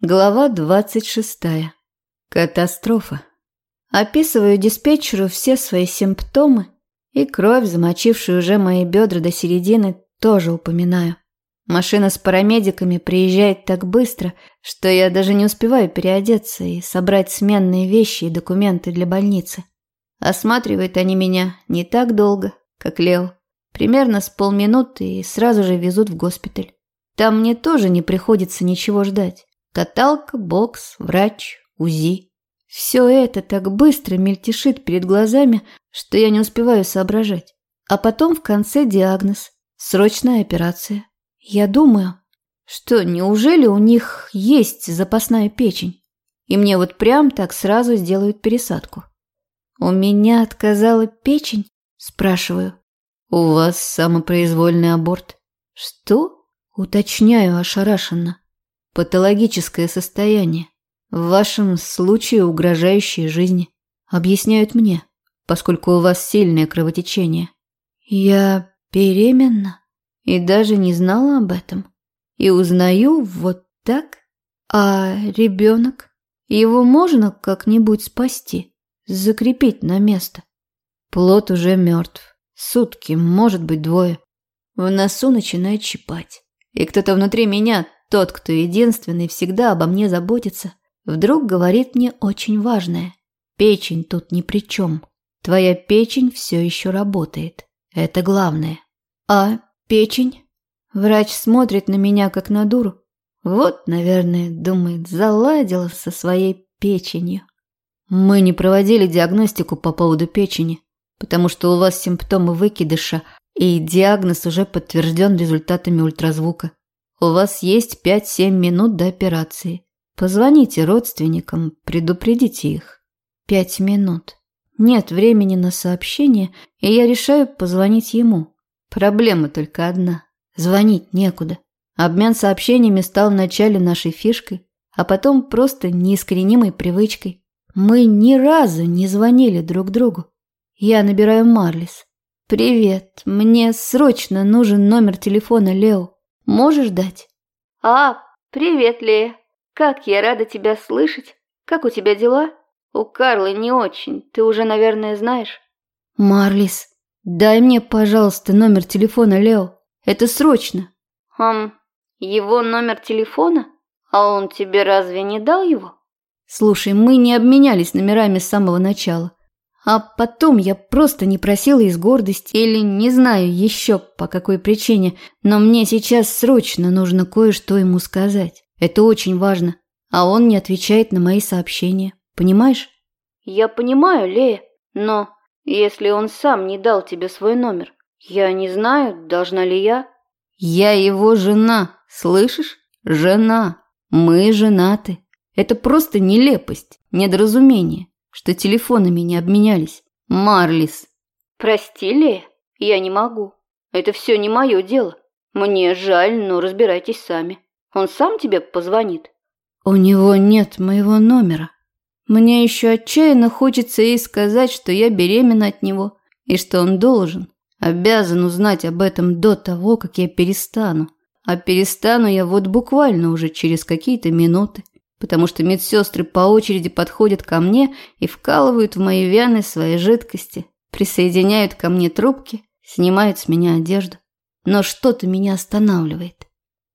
Глава 26. Катастрофа. Описываю диспетчеру все свои симптомы, и кровь, замочившую уже мои бедра до середины, тоже упоминаю. Машина с парамедиками приезжает так быстро, что я даже не успеваю переодеться и собрать сменные вещи и документы для больницы. Осматривают они меня не так долго, как Лео. Примерно с полминуты и сразу же везут в госпиталь. Там мне тоже не приходится ничего ждать. Каталка, бокс, врач, УЗИ. Все это так быстро мельтешит перед глазами, что я не успеваю соображать. А потом в конце диагноз. Срочная операция. Я думаю, что неужели у них есть запасная печень? И мне вот прям так сразу сделают пересадку. У меня отказала печень? Спрашиваю. У вас самопроизвольный аборт. Что? Уточняю ошарашенно. Патологическое состояние. В вашем случае угрожающее жизни. Объясняют мне, поскольку у вас сильное кровотечение. Я беременна и даже не знала об этом. И узнаю вот так. А ребенок? Его можно как-нибудь спасти, закрепить на место? Плод уже мертв. Сутки, может быть, двое. В носу начинает щипать. И кто-то внутри меня тот, кто единственный всегда обо мне заботится, вдруг говорит мне очень важное. Печень тут ни при чем. Твоя печень все еще работает. Это главное. А печень? Врач смотрит на меня, как на дуру. Вот, наверное, думает, заладила со своей печенью. Мы не проводили диагностику по поводу печени, потому что у вас симптомы выкидыша, и диагноз уже подтвержден результатами ультразвука. У вас есть 5-7 минут до операции. Позвоните родственникам, предупредите их. Пять минут. Нет времени на сообщение, и я решаю позвонить ему. Проблема только одна. Звонить некуда. Обмен сообщениями стал вначале нашей фишкой, а потом просто неискоренимой привычкой. Мы ни разу не звонили друг другу. Я набираю Марлис. «Привет, мне срочно нужен номер телефона Лео. Можешь дать?» «А, привет, Лея. Как я рада тебя слышать. Как у тебя дела? У Карлы не очень, ты уже, наверное, знаешь». «Марлис, дай мне, пожалуйста, номер телефона Лео. Это срочно». «Хм, его номер телефона? А он тебе разве не дал его?» «Слушай, мы не обменялись номерами с самого начала. А потом я просто не просила из гордости или не знаю еще по какой причине, но мне сейчас срочно нужно кое-что ему сказать. Это очень важно. А он не отвечает на мои сообщения. Понимаешь? Я понимаю, Лея, но если он сам не дал тебе свой номер, я не знаю, должна ли я... Я его жена, слышишь? Жена. Мы женаты. Это просто нелепость, недоразумение что телефонами не обменялись. Марлис. Прости, Лея, я не могу. Это все не мое дело. Мне жаль, но разбирайтесь сами. Он сам тебе позвонит. У него нет моего номера. Мне еще отчаянно хочется ей сказать, что я беременна от него, и что он должен, обязан узнать об этом до того, как я перестану. А перестану я вот буквально уже через какие-то минуты потому что медсестры по очереди подходят ко мне и вкалывают в мои вены свои жидкости, присоединяют ко мне трубки, снимают с меня одежду. Но что-то меня останавливает.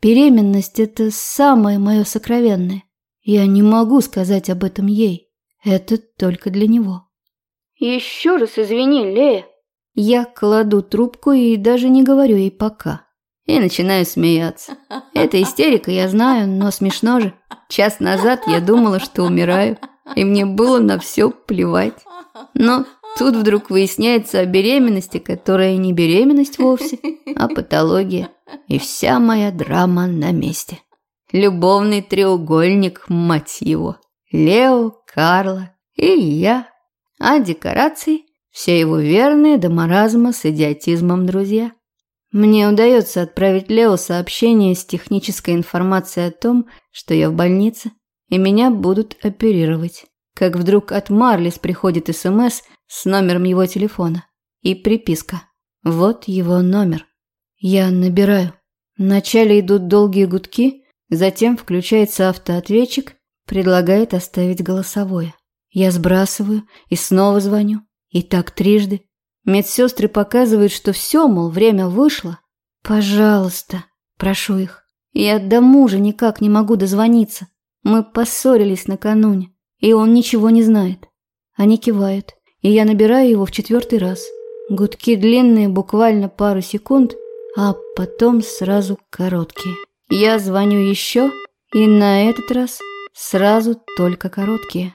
Беременность – это самое мое сокровенное. Я не могу сказать об этом ей. Это только для него. Еще раз извини, Лея. Я кладу трубку и даже не говорю ей пока и начинаю смеяться. Это истерика, я знаю, но смешно же. Час назад я думала, что умираю, и мне было на все плевать. Но тут вдруг выясняется о беременности, которая не беременность вовсе, а патология. И вся моя драма на месте. Любовный треугольник, мать его. Лео, Карла и я. А декорации – все его верные до маразма с идиотизмом друзья. Мне удается отправить Лео сообщение с технической информацией о том, что я в больнице, и меня будут оперировать. Как вдруг от Марлис приходит СМС с номером его телефона и приписка. Вот его номер. Я набираю. Вначале идут долгие гудки, Затем включается автоответчик, предлагает оставить голосовое. Я сбрасываю и снова звоню. И так трижды. Медсестры показывают, что все, мол, время вышло. Пожалуйста, прошу их. Я до мужа никак не могу дозвониться. Мы поссорились накануне, и он ничего не знает. Они кивают, и я набираю его в четвертый раз. Гудки длинные, буквально пару секунд, а потом сразу короткие. Я звоню еще, и на этот раз сразу только короткие.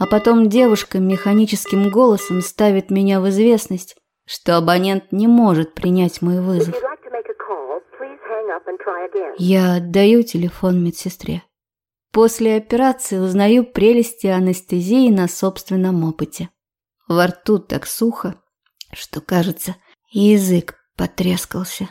А потом девушка механическим голосом ставит меня в известность, что абонент не может принять мой вызов. Я отдаю телефон медсестре. После операции узнаю прелести анестезии на собственном опыте. Во рту так сухо, что, кажется, язык потрескался.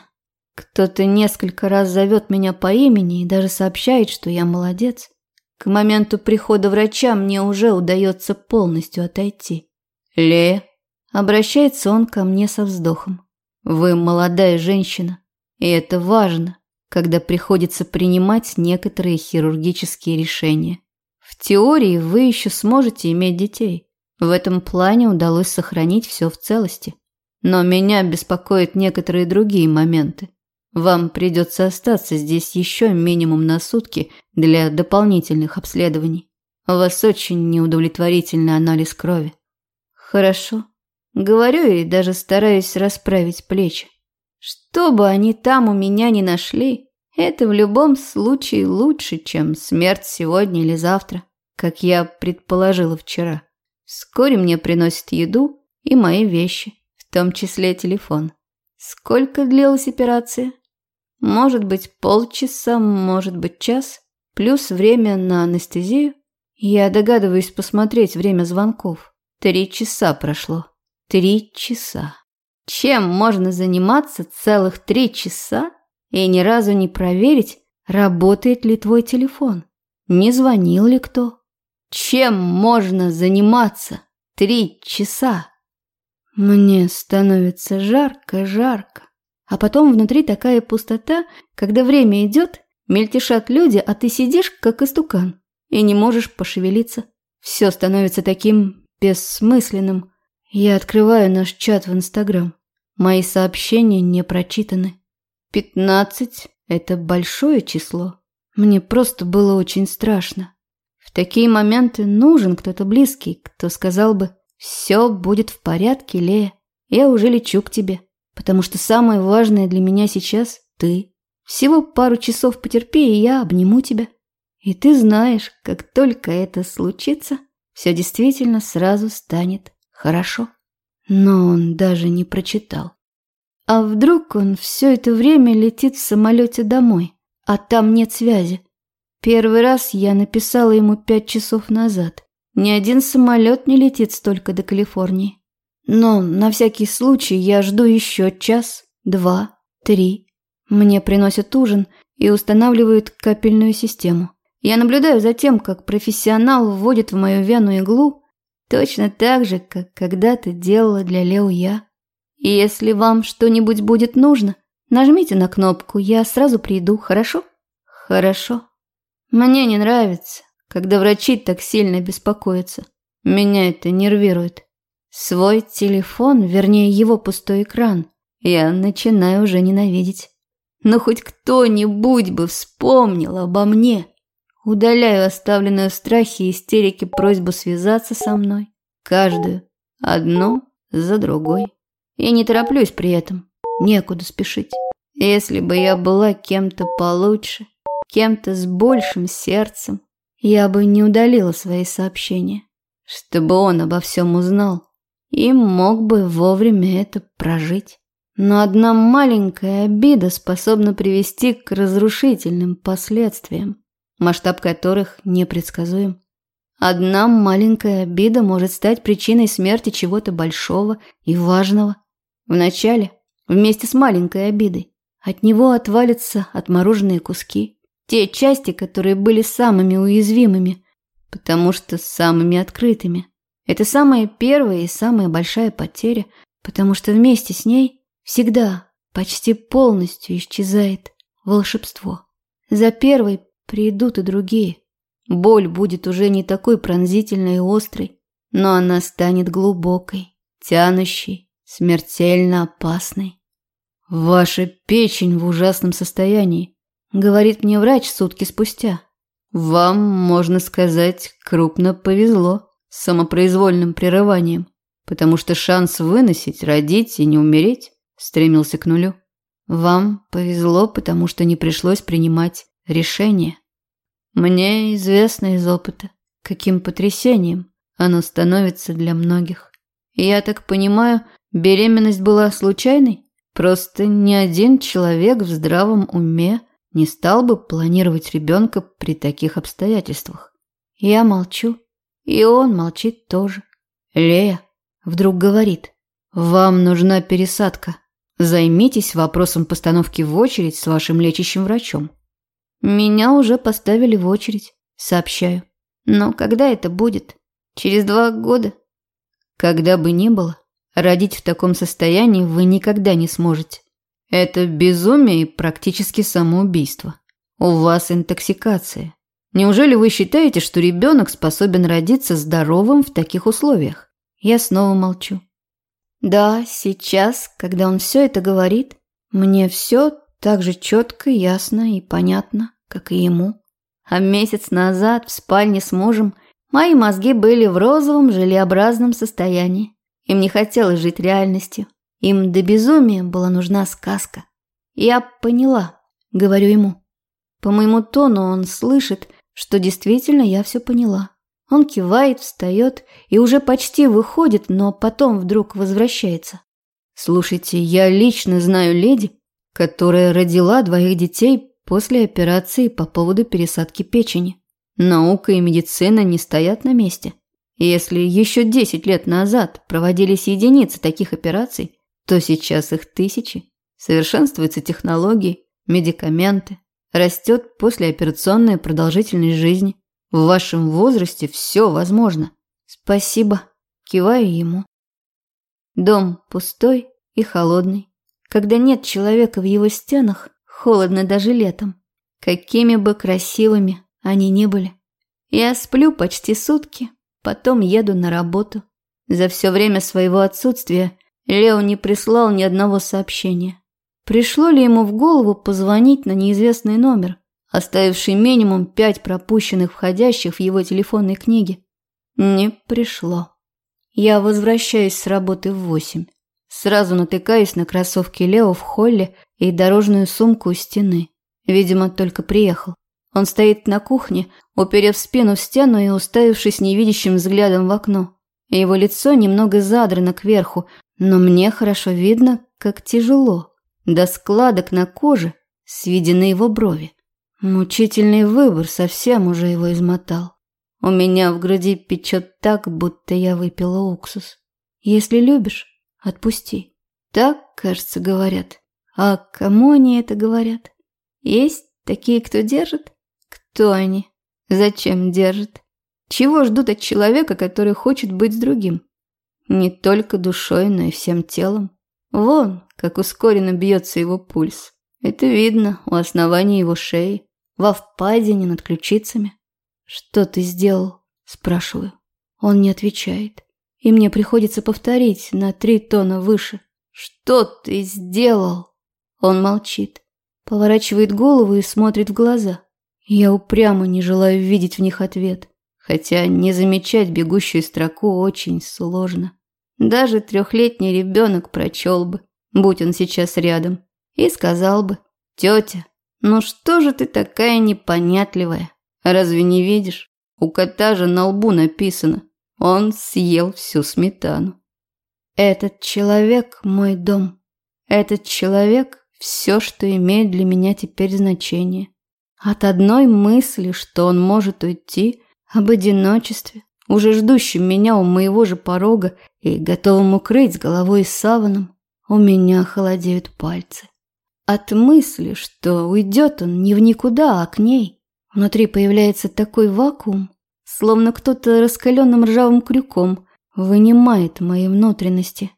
Кто-то несколько раз зовет меня по имени и даже сообщает, что я молодец. К моменту прихода врача мне уже удается полностью отойти. «Лея», обращается он ко мне со вздохом. «Вы молодая женщина, и это важно, когда приходится принимать некоторые хирургические решения. В теории вы еще сможете иметь детей. В этом плане удалось сохранить все в целости. Но меня беспокоят некоторые другие моменты. Вам придется остаться здесь еще минимум на сутки для дополнительных обследований. У вас очень неудовлетворительный анализ крови. Хорошо. Говорю и даже стараюсь расправить плечи. Что бы они там у меня не нашли, это в любом случае лучше, чем смерть сегодня или завтра, как я предположила вчера. Вскоре мне приносят еду и мои вещи, в том числе телефон. Сколько длилась операция? Может быть, полчаса, может быть, час. Плюс время на анестезию. Я догадываюсь посмотреть время звонков. Три часа прошло. Три часа. Чем можно заниматься целых три часа и ни разу не проверить, работает ли твой телефон? Не звонил ли кто? Чем можно заниматься три часа? Мне становится жарко-жарко. А потом внутри такая пустота, когда время идет, мельтешат люди, а ты сидишь, как истукан, и не можешь пошевелиться. Все становится таким бессмысленным. Я открываю наш чат в Инстаграм. Мои сообщения не прочитаны. Пятнадцать – это большое число. Мне просто было очень страшно. В такие моменты нужен кто-то близкий, кто сказал бы «Все будет в порядке, Лея, я уже лечу к тебе» потому что самое важное для меня сейчас – ты. Всего пару часов потерпи, и я обниму тебя. И ты знаешь, как только это случится, все действительно сразу станет хорошо. Но он даже не прочитал. А вдруг он все это время летит в самолете домой, а там нет связи? Первый раз я написала ему пять часов назад. Ни один самолет не летит столько до Калифорнии. Но на всякий случай я жду еще час, два, три. Мне приносят ужин и устанавливают капельную систему. Я наблюдаю за тем, как профессионал вводит в мою вену иглу, точно так же, как когда-то делала для Лео я. Если вам что-нибудь будет нужно, нажмите на кнопку, я сразу приду, хорошо? Хорошо. Мне не нравится, когда врачи так сильно беспокоятся. Меня это нервирует. Свой телефон, вернее его пустой экран, я начинаю уже ненавидеть. Но хоть кто-нибудь бы вспомнил обо мне. Удаляю оставленную в страхе и истерике просьбу связаться со мной. Каждую, одну за другой. И не тороплюсь при этом. Некуда спешить. Если бы я была кем-то получше, кем-то с большим сердцем, я бы не удалила свои сообщения, чтобы он обо всем узнал и мог бы вовремя это прожить. Но одна маленькая обида способна привести к разрушительным последствиям, масштаб которых непредсказуем. Одна маленькая обида может стать причиной смерти чего-то большого и важного. Вначале, вместе с маленькой обидой, от него отвалятся отмороженные куски, те части, которые были самыми уязвимыми, потому что самыми открытыми. Это самая первая и самая большая потеря, потому что вместе с ней всегда почти полностью исчезает волшебство. За первой придут и другие. Боль будет уже не такой пронзительной и острой, но она станет глубокой, тянущей, смертельно опасной. «Ваша печень в ужасном состоянии», — говорит мне врач сутки спустя. «Вам, можно сказать, крупно повезло с самопроизвольным прерыванием, потому что шанс выносить, родить и не умереть стремился к нулю. Вам повезло, потому что не пришлось принимать решение. Мне известно из опыта, каким потрясением оно становится для многих. Я так понимаю, беременность была случайной? Просто ни один человек в здравом уме не стал бы планировать ребенка при таких обстоятельствах. Я молчу, и он молчит тоже. Лея вдруг говорит, «Вам нужна пересадка. Займитесь вопросом постановки в очередь с вашим лечащим врачом». Меня уже поставили в очередь, сообщаю. Но когда это будет? Через два года? Когда бы ни было, Родить в таком состоянии вы никогда не сможете. Это безумие и практически самоубийство. У вас интоксикация. Неужели вы считаете, что ребенок способен родиться здоровым в таких условиях? Я снова молчу. Да, сейчас, когда он все это говорит, мне все так же четко, ясно и понятно, как и ему. А месяц назад в спальне с мужем мои мозги были в розовом желеобразном состоянии. Им не хотелось жить реальностью. Им до безумия была нужна сказка. Я поняла, говорю ему. По моему тону он слышит, что действительно я все поняла. Он кивает, встает и уже почти выходит, но потом вдруг возвращается. Слушайте, я лично знаю леди, которая родила двоих детей после операции по поводу пересадки печени. Наука и медицина не стоят на месте. Если еще 10 лет назад проводились единицы таких операций, то сейчас их тысячи. Совершенствуются технологии, медикаменты, растет послеоперационная продолжительность жизни. В вашем возрасте все возможно. Спасибо. Киваю ему. Дом пустой и холодный. Когда нет человека в его стенах, холодно даже летом. Какими бы красивыми они ни были. Я сплю почти сутки, Потом еду на работу. За все время своего отсутствия Лео не прислал ни одного сообщения. Пришло ли ему в голову позвонить на неизвестный номер, оставивший минимум пять пропущенных входящих в его телефонной книге? Не пришло. Я возвращаюсь с работы в восемь. Сразу натыкаюсь на кроссовки Лео в холле и дорожную сумку у стены. Видимо, только приехал. Он стоит на кухне, уперев спину в стену и уставившись невидящим взглядом в окно. Его лицо немного задрано кверху, но мне хорошо видно, как тяжело. До складок на коже сведены его брови. Мучительный выбор совсем уже его измотал. У меня в груди печет так, будто я выпила уксус. Если любишь, отпусти. Так, кажется, говорят. А кому они это говорят? Есть такие, кто держит? Кто они? Зачем держат? Чего ждут от человека, который хочет быть с другим? Не только душой, но и всем телом. Вон, как ускоренно бьется его пульс. Это видно у основания его шеи, во впадине над ключицами. «Что ты сделал?» – спрашиваю. Он не отвечает. И мне приходится повторить на три тона выше. «Что ты сделал?» Он молчит, поворачивает голову и смотрит в глаза. Я упрямо не желаю видеть в них ответ, хотя не замечать бегущую строку очень сложно. Даже трехлетний ребенок прочел бы, будь он сейчас рядом, и сказал бы, «Тетя, ну что же ты такая непонятливая? Разве не видишь? У кота же на лбу написано, он съел всю сметану». Этот человек – мой дом. Этот человек – все, что имеет для меня теперь значение. От одной мысли, что он может уйти, об одиночестве, уже ждущем меня у моего же порога и готовым укрыть с головой и саваном, у меня холодеют пальцы. От мысли, что уйдет он не в никуда, а к ней, внутри появляется такой вакуум, словно кто-то раскаленным ржавым крюком вынимает мои внутренности.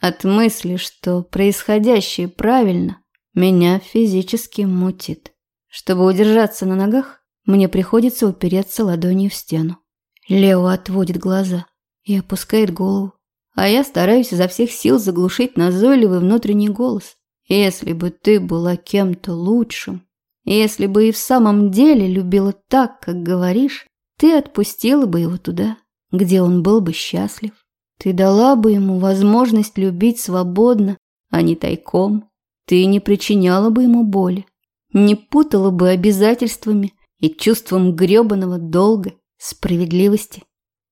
От мысли, что происходящее правильно, меня физически мутит. Чтобы удержаться на ногах, Мне приходится упереться ладонью в стену. Лео отводит глаза и опускает голову, а я стараюсь изо всех сил заглушить назойливый внутренний голос. Если бы ты была кем-то лучшим, если бы и в самом деле любила так, как говоришь, ты отпустила бы его туда, где он был бы счастлив. Ты дала бы ему возможность любить свободно, а не тайком. Ты не причиняла бы ему боли, не путала бы обязательствами и чувством грёбаного долга, справедливости.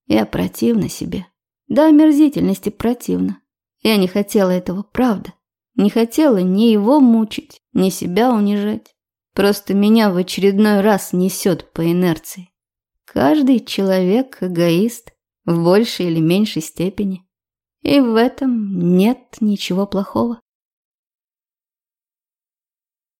Я противна себе. Да, омерзительности противно. Я не хотела этого, правда. Не хотела ни его мучить, ни себя унижать. Просто меня в очередной раз несет по инерции. Каждый человек эгоист в большей или меньшей степени. И в этом нет ничего плохого.